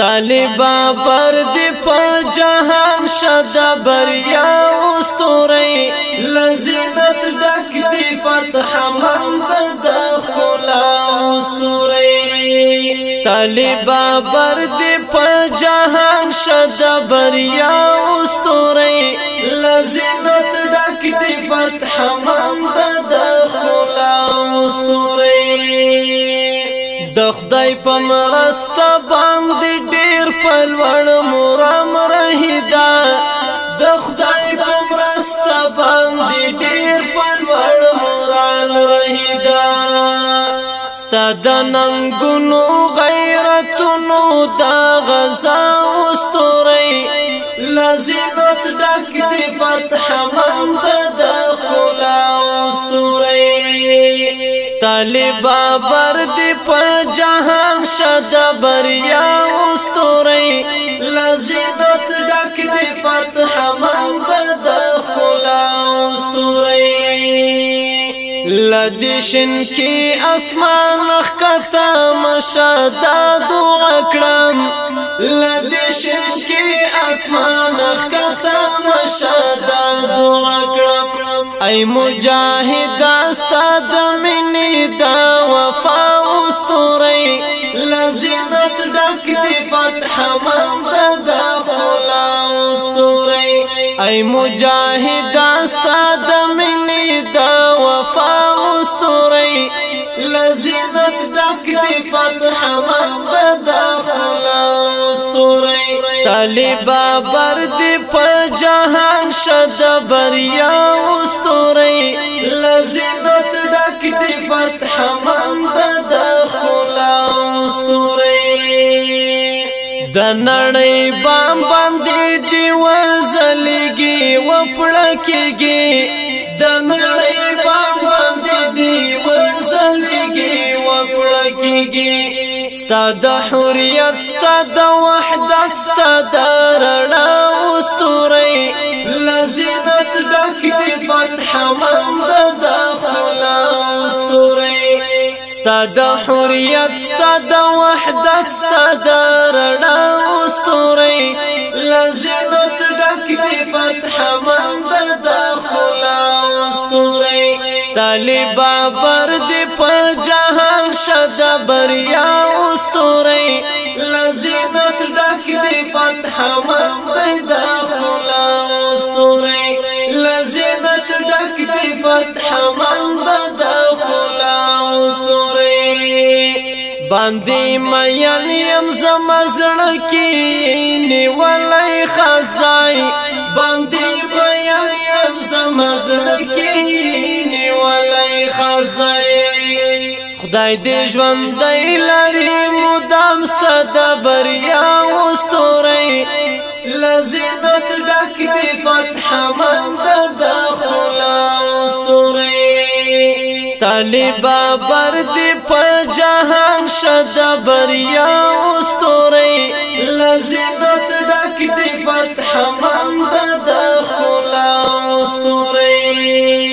طالبا پر دی په جهان شد بریا استوري لذت دک دی فتح مند د خلا استوري طالبا پر دی په جهان شد بریا استوري لذت دک دی فتح مند د خدای په مرسته باندې ډیر په لوړ مرام رهیدا د خدای په مرسته باندې ډیر په لوړ مرال رهیدا ستاد ننګونو غیرتونو دا غزا واستوري لزینت ډک دی فتح مند د خلا واستوري طالب بر شد بریا استوری لذت ډک دی فتح مند د خلا استوری لدشن کی اسمان خطا مشد دو اکرم لدشن کی اسمان خطا مشد دو اکرم ای مجاهد استاد منی دا لزینت ډک دی فتح مند د خولا استوري اي مجاهد استاد مني د وفا استوري لزینت ډک دی فتح مند د خولا استوري طالبا بر دی په جهان شد بریا استوري لزینت ډک دی فتح د نړۍ بام باندې دی وزلګي وپړکېږي د نړۍ بام باندې دی وزلګي وپړکېږي ستاد حریت ستاد وحدت ستاد رڼا واستوري لزینت ډک دی فتح مند د خلا واستوري ستاد حریت ستا د وحدت ستا د رڼا استوري لزینت ډک دی فتح مند د خلا استوري طالب بر دی په جهان شد بریا باندې مېل يم زم زړه کې نیولې خزای باندې مېل يم زم زړه کې نیولې خزای خدای دې ژوند دی لري مدام ست د بریا واستوري لزینت ډک دې فتح مند د خلا واستوري طالب بر دې په جهان شد بریا استوري لذت ډک دی فتح مند د خلا استوري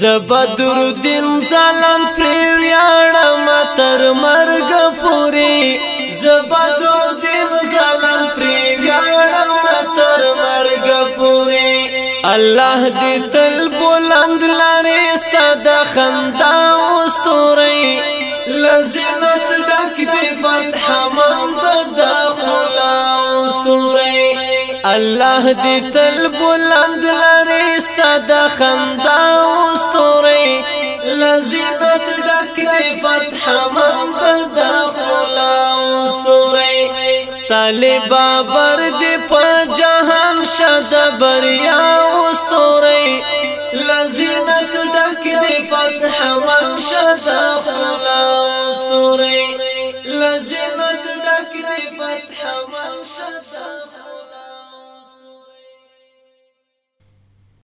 زبدر دین زلن پر ویاړه متر مرګ پوری زبدر دین زلن پر ویاړه متر مرګ پوری الله دې تل بلند لاره ست د خندان لزینت ډک دی فتح مند د خلا استوري الله دې تل بلند لري ستاد خندا استوري لزینت ډک دی فتح مند د خلا استوري طالب بر دې په جهان شاد بریا فتح من صدق